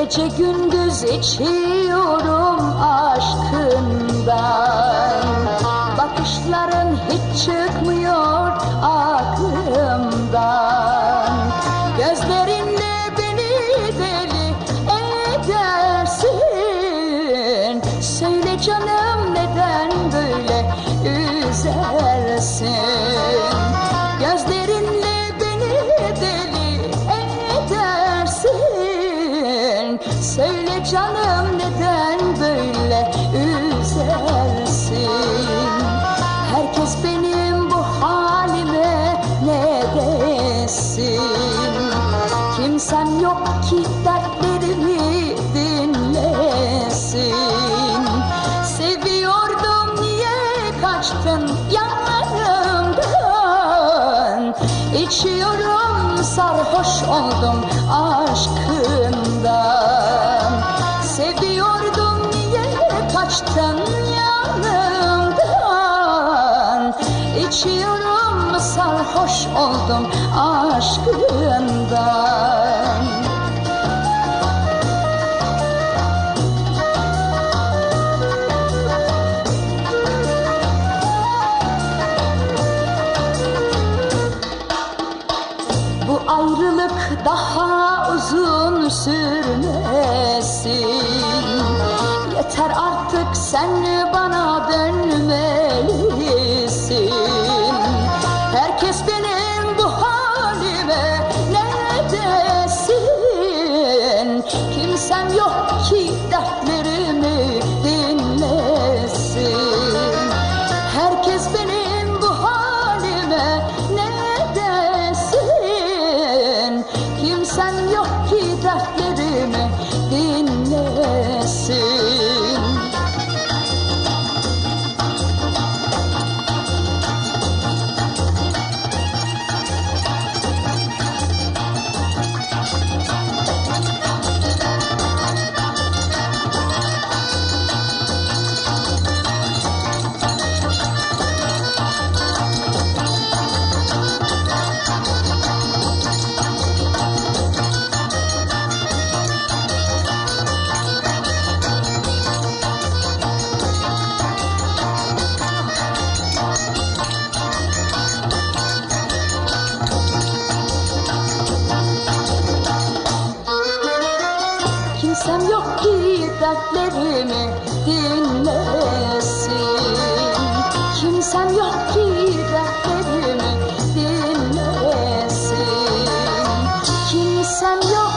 Gece gündüz içiyorum aşkından Bakışların hiç çıkmıyor aklımdan. Gözlerinle beni deli edersin. Söyle canım neden böyle üzersin canım neden böyle üzersin? Herkes benim bu halime ne desin? Kimsem yok ki dertlerimi dinlesin. Seviyordum niye kaçtın yanlarımdan? İçiyorum sarhoş oldum aşkından İçiyorum sarhoş oldum aşkından. Ayrılık daha uzun sürmesin. Yeter artık sen bana dönmelisin dertlerimi dertlerimi dinlesin. Kimsem yok ki dertlerimi dinlesin. Kimsem yok